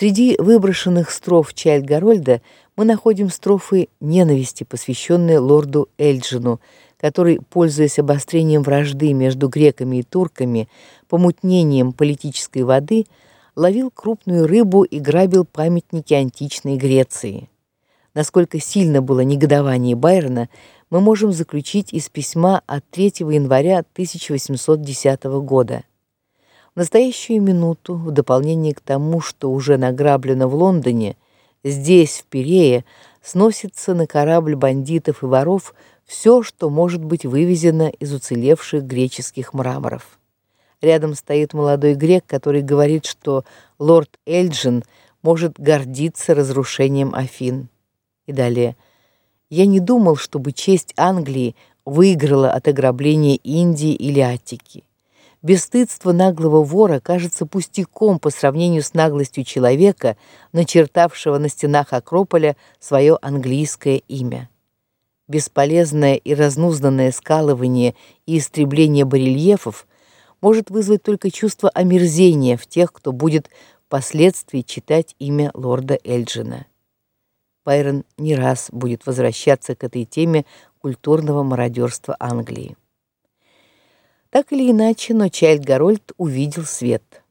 Среди выброшенных строф Чайльд-Гарольда мы находим строфы ненависти, посвященные лорду Эльджину, который, пользуясь обострением вражды между греками и турками, помутнением политической воды, ловил крупную рыбу и грабил памятники античной Греции. Насколько сильно было негодование Байрона, мы можем заключить из письма от 3 января 1810 года. В настоящую минуту, в дополнение к тому, что уже награблено в Лондоне, здесь, в Пирее, сносится на корабль бандитов и воров все, что может быть вывезено из уцелевших греческих мраморов. Рядом стоит молодой грек, который говорит, что лорд Эльджин может гордиться разрушением Афин. И далее: "Я не думал, чтобы честь Англии выиграла от ограбления Индии или Аттики. Бесстыдство наглого вора кажется пустяком по сравнению с наглостью человека, начертавшего на стенах Акрополя свое английское имя. Бесполезное и разнузданное скалывание и истребление барельефов может вызвать только чувство омерзения в тех, кто будет впоследствии читать имя лорда Эльджина. Байрон не раз будет возвращаться к этой теме культурного мародерства Англии. Так или иначе, но Чайльд Гарольд увидел свет.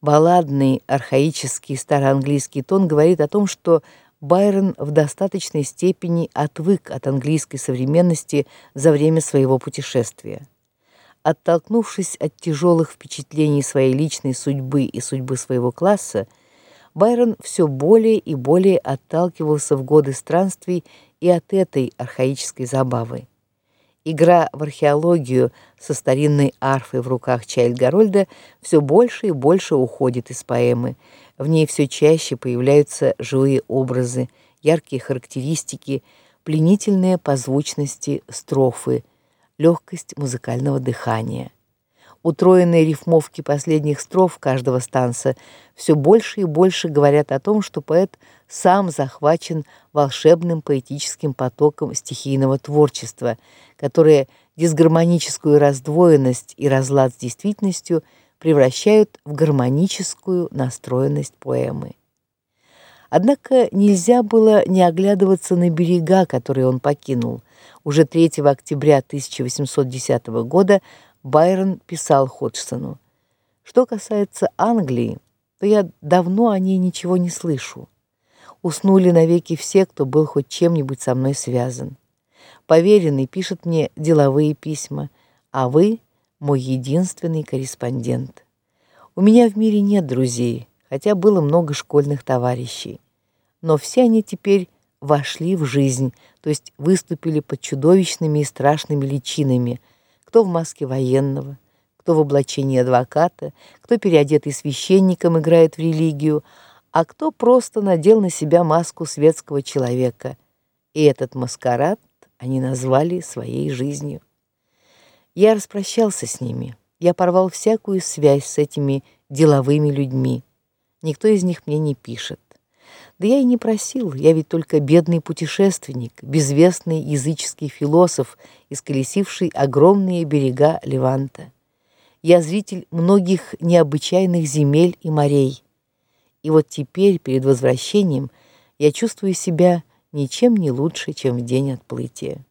Балладный, архаический староанглийский тон говорит о том, что Байрон в достаточной степени отвык от английской современности за время своего путешествия. Оттолкнувшись от тяжелых впечатлений своей личной судьбы и судьбы своего класса, Байрон все более и более отталкивался в годы странствий и от этой архаической забавы. Игра в археологию со старинной арфой в руках Чайльд-Гарольда все больше и больше уходит из поэмы. В ней все чаще появляются живые образы, яркие характеристики, пленительные позвучности строфы, легкость музыкального дыхания утроенные рифмовки последних строф каждого станца все больше и больше говорят о том, что поэт сам захвачен волшебным поэтическим потоком стихийного творчества, которое дисгармоническую раздвоенность и разлад с действительностью превращают в гармоническую настроенность поэмы. Однако нельзя было не оглядываться на берега, которые он покинул. Уже 3 октября 1810 года Байрон писал Ходжсону: "Что касается Англии, то я давно о ней ничего не слышу. Уснули навеки все, кто был хоть чем-нибудь со мной связан. Поверенный пишет мне деловые письма, а вы мой единственный корреспондент. У меня в мире нет друзей, хотя было много школьных товарищей. Но все они теперь вошли в жизнь, то есть выступили под чудовищными и страшными личинами кто в маске военного, кто в облачении адвоката, кто переодетый священником играет в религию, а кто просто надел на себя маску светского человека. И этот маскарад они назвали своей жизнью. Я распрощался с ними. Я порвал всякую связь с этими деловыми людьми. Никто из них мне не пишет. Да я и не просил, я ведь только бедный путешественник, безвестный языческий философ, исколесивший огромные берега Леванта. Я зритель многих необычайных земель и морей. И вот теперь, перед возвращением, я чувствую себя ничем не лучше, чем в день отплытия.